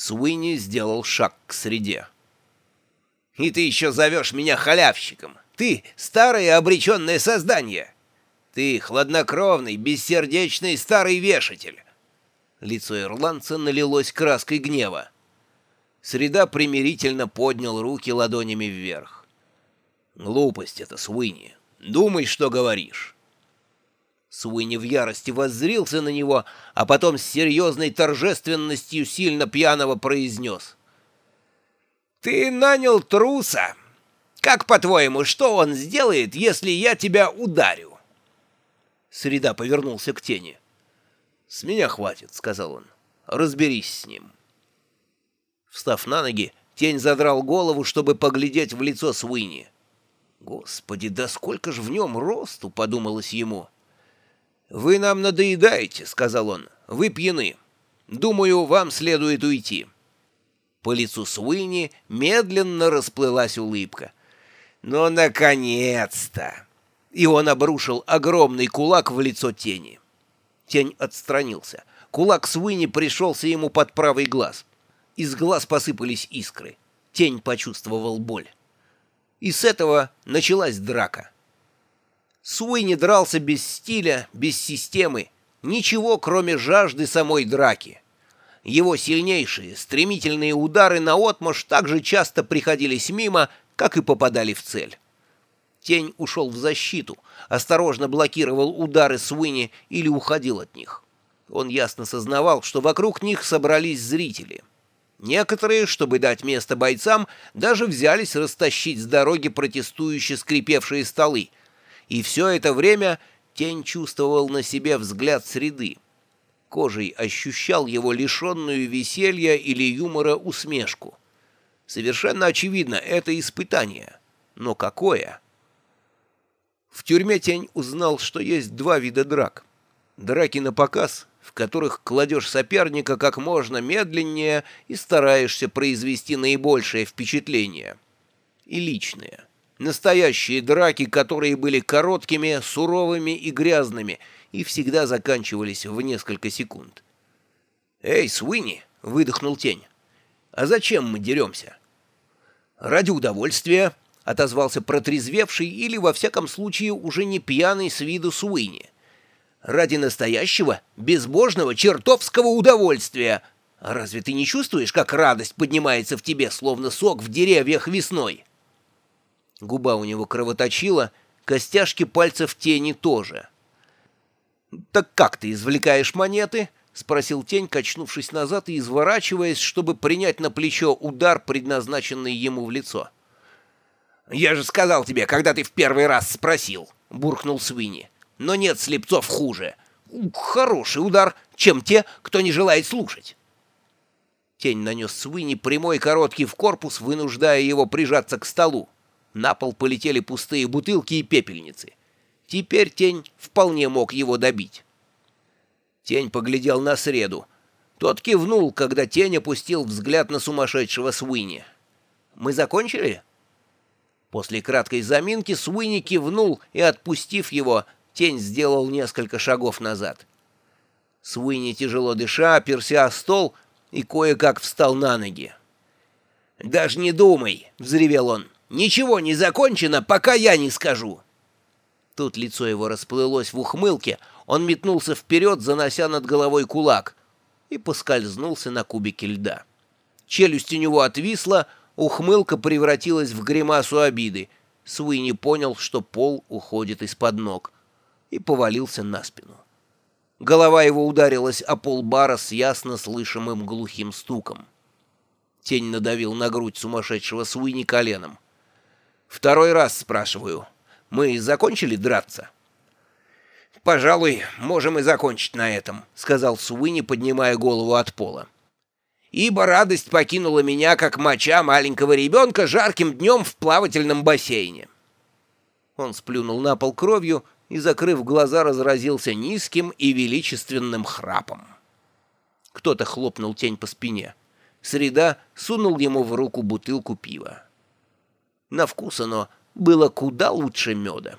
Суини сделал шаг к среде. «И ты еще зовешь меня халявщиком! Ты — старое обреченное создание! Ты — хладнокровный, бессердечный старый вешатель!» Лицо ирландца налилось краской гнева. Среда примирительно поднял руки ладонями вверх. «Глупость это, Суини. Думай, что говоришь». Суини в ярости воззрился на него, а потом с серьезной торжественностью сильно пьяного произнес. «Ты нанял труса. Как, по-твоему, что он сделает, если я тебя ударю?» Среда повернулся к тени. «С меня хватит», — сказал он. «Разберись с ним». Встав на ноги, тень задрал голову, чтобы поглядеть в лицо Суини. «Господи, да сколько ж в нем росту!» — подумалось ему. «Вы нам надоедаете», — сказал он. «Вы пьяны. Думаю, вам следует уйти». По лицу Суини медленно расплылась улыбка. «Ну, наконец-то!» И он обрушил огромный кулак в лицо тени. Тень отстранился. Кулак Суини пришелся ему под правый глаз. Из глаз посыпались искры. Тень почувствовал боль. И с этого началась драка. Суини дрался без стиля, без системы, ничего, кроме жажды самой драки. Его сильнейшие, стремительные удары на отмашь так же часто приходились мимо, как и попадали в цель. Тень ушел в защиту, осторожно блокировал удары Суини или уходил от них. Он ясно сознавал, что вокруг них собрались зрители. Некоторые, чтобы дать место бойцам, даже взялись растащить с дороги протестующие скрипевшие столы, и все это время тень чувствовал на себе взгляд среды. Кожей ощущал его лишенную веселья или юмора усмешку. Совершенно очевидно, это испытание. Но какое? В тюрьме тень узнал, что есть два вида драк. Драки на показ, в которых кладешь соперника как можно медленнее и стараешься произвести наибольшее впечатление. И личные. Настоящие драки, которые были короткими, суровыми и грязными, и всегда заканчивались в несколько секунд. «Эй, Суини!» — выдохнул тень. «А зачем мы деремся?» «Ради удовольствия», — отозвался протрезвевший или, во всяком случае, уже не пьяный с виду Суини. «Ради настоящего, безбожного, чертовского удовольствия. А разве ты не чувствуешь, как радость поднимается в тебе, словно сок в деревьях весной?» Губа у него кровоточила, костяшки пальцев тени тоже. «Так как ты извлекаешь монеты?» — спросил тень, качнувшись назад и изворачиваясь, чтобы принять на плечо удар, предназначенный ему в лицо. «Я же сказал тебе, когда ты в первый раз спросил», — буркнул Свинни. «Но нет слепцов хуже. Хороший удар, чем те, кто не желает слушать». Тень нанес Свинни прямой короткий в корпус, вынуждая его прижаться к столу. На пол полетели пустые бутылки и пепельницы. Теперь тень вполне мог его добить. Тень поглядел на среду. Тот кивнул, когда тень опустил взгляд на сумасшедшего Суини. «Мы закончили?» После краткой заминки Суини кивнул, и, отпустив его, тень сделал несколько шагов назад. Суини, тяжело дыша, оперся о стол и кое-как встал на ноги. «Даже не думай!» — взревел он. Ничего не закончено, пока я не скажу». Тут лицо его расплылось в ухмылке, он метнулся вперед, занося над головой кулак, и поскользнулся на кубике льда. Челюсть у него отвисла, ухмылка превратилась в гримасу обиды. Суини понял, что пол уходит из-под ног, и повалился на спину. Голова его ударилась о пол бара с ясно слышимым глухим стуком. Тень надавил на грудь сумасшедшего Суини коленом. Второй раз спрашиваю. Мы закончили драться?» «Пожалуй, можем и закончить на этом», — сказал Суини, поднимая голову от пола. «Ибо радость покинула меня, как моча маленького ребенка, жарким днем в плавательном бассейне». Он сплюнул на пол кровью и, закрыв глаза, разразился низким и величественным храпом. Кто-то хлопнул тень по спине. Среда сунул ему в руку бутылку пива. На вкус оно было куда лучше меда.